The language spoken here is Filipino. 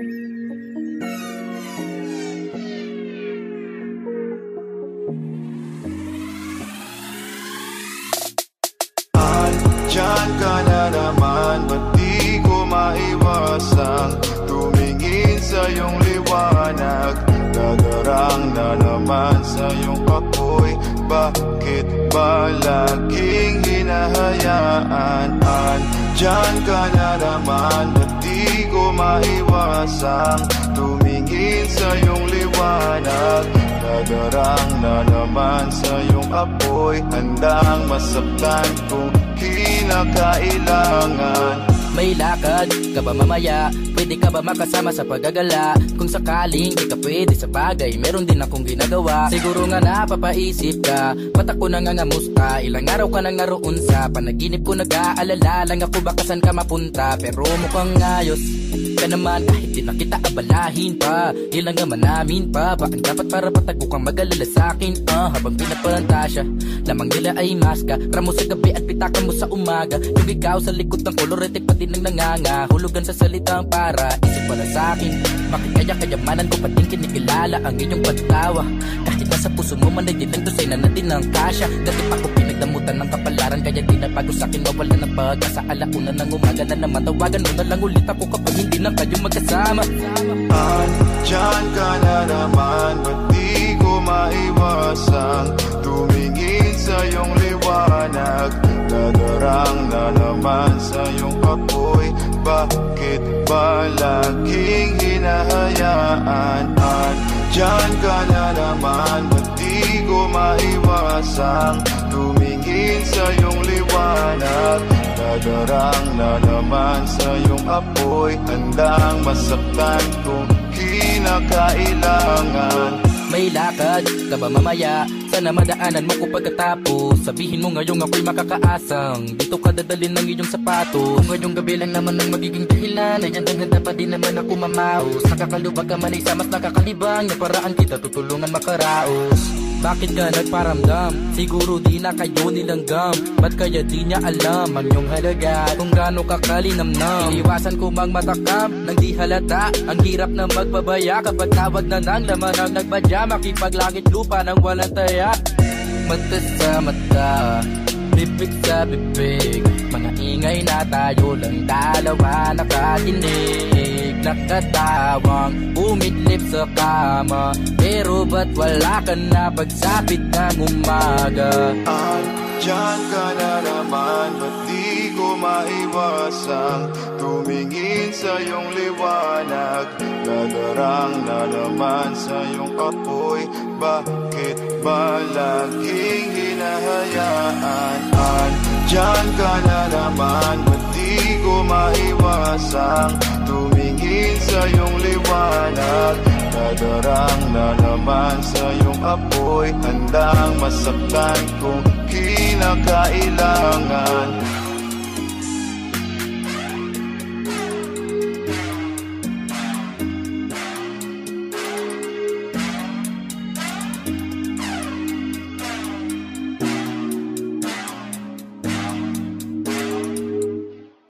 Diyan ka na naman Ba't di ko maiwasang Tumingin sa iyong liwanag Nagarang na naman sa iyong apoy Bakit ba laging hinahayaan? Diyan ka na naman Ba't di maiwasang Tumingin sa iyong liwanag. Dadarang na naman sa iyong apoy. Handang masaktan kung kinakailangan. May lakad ka ba mamaya? Pwede ka ba makasama sa paggagala? Kung sakaling di ka pwede sa bagay Meron din akong ginagawa. Siguro nga napapaisip ka. Ba't ako nangangamusta? Ilang araw ka nang naroon sa Panaginip ko nag-aalala. Lang ako baka saan ka mapunta Pero mukhang ayos ka naman kahit di na kita abalahin pa. Ilang naman namin pa Bakit dapat para patago kang mag-alala sa'kin uh, Habang pinapalanta siya Lamang nila ay maska. Ramo sa gabi at pitaka mo sa umaga. Yung ikaw sa likod ng kolorete pati nang nanganga. Hulugan sa salitang para Isip pala sa'kin Bakit kaya kayamanan ko pating kinikilala Ang iyong pagtawa Kahit nasa puso mo man ay dilang dosena na din ang kasya. Dati pa ko pinagdamutan ng kapalaran Kaya di na bago sa'kin mawala ng pag-asa. Alauna ng umaga na naman Tawagan mo na lang ulit ako kapag hindi na kayo magkasama. Andyan ka na naman Ba't di ko maiwasang Tumingin sa iyong liwanag Dadarang na naman sa iyong apoy. Bakit ba laging hinahayaan? Andyan ka na naman Ba't di ko maiwasang Tumingin sa iyong liwanag Dadarang na naman sa iyong apoy. Handang masaktan kung kinakailangan May lakad. Ka ba mamaya? Sana madaanan mo ko pagkatapos. Sabihin mo ngayong ako'y makakaasang. Dito ka dadalhin ng iyong sapatos. Kung ngayong gabi lang naman ang magiging dahilan Ay handa pa din naman ako mamaos. Nakakalubag ka man ay sa mas nakakalibang Na paraan kita tutulungan makaraos bakit ka nagparamdam? Siguro di na kayo nilanggam. Ba't kaya di niya alam ang iyong halaga? Kung gaano ka kalinamnam? Iniwasan ko mang matakam Nang di halata. Ang hirap na magbabaya Kapag tawag na ng laman ang nagbadya. Makipaglangit lupa ng walang taya. Mata sa mata Bibig sa bibig. Mga ingay na tayo lang dalawa nakatinig Nakatawang umidlip sa kama. Pero ba't wala ka na pagsapit ng umaga? Andyan ka na naman Ba't di ko maiwasang Tumingin sa iyong liwanag Dadarang na naman sa iyong apoy. Bakit ba laging hinahayaan? Andyan ka na naman Ba't di ko maiwasang Tumingin sa iyong liwanag. Dadarang na naman sa iyong apoy. Handang masaktan kung kinakailangan